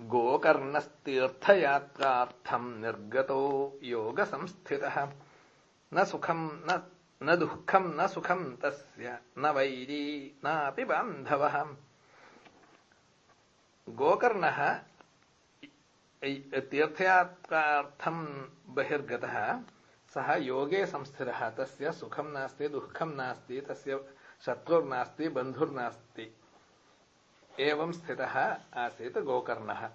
गोकर्णस्तीर्थयात्रार्थम् निर्गतो योगसंस्थितः न सुखम् न दुःखम् न सुखम् तस्य न वैरी नापि बान्धवः गोकर्णः तीर्थयात्रार्थम् बहिर्गतः सः योगे संस्थितः तस्य सुखम् नास्ति दुःखम् नास्ति तस्य शत्रुर्नास्ति बन्धुर्नास्ति एवं स्थित आसीत् गोकर्णः।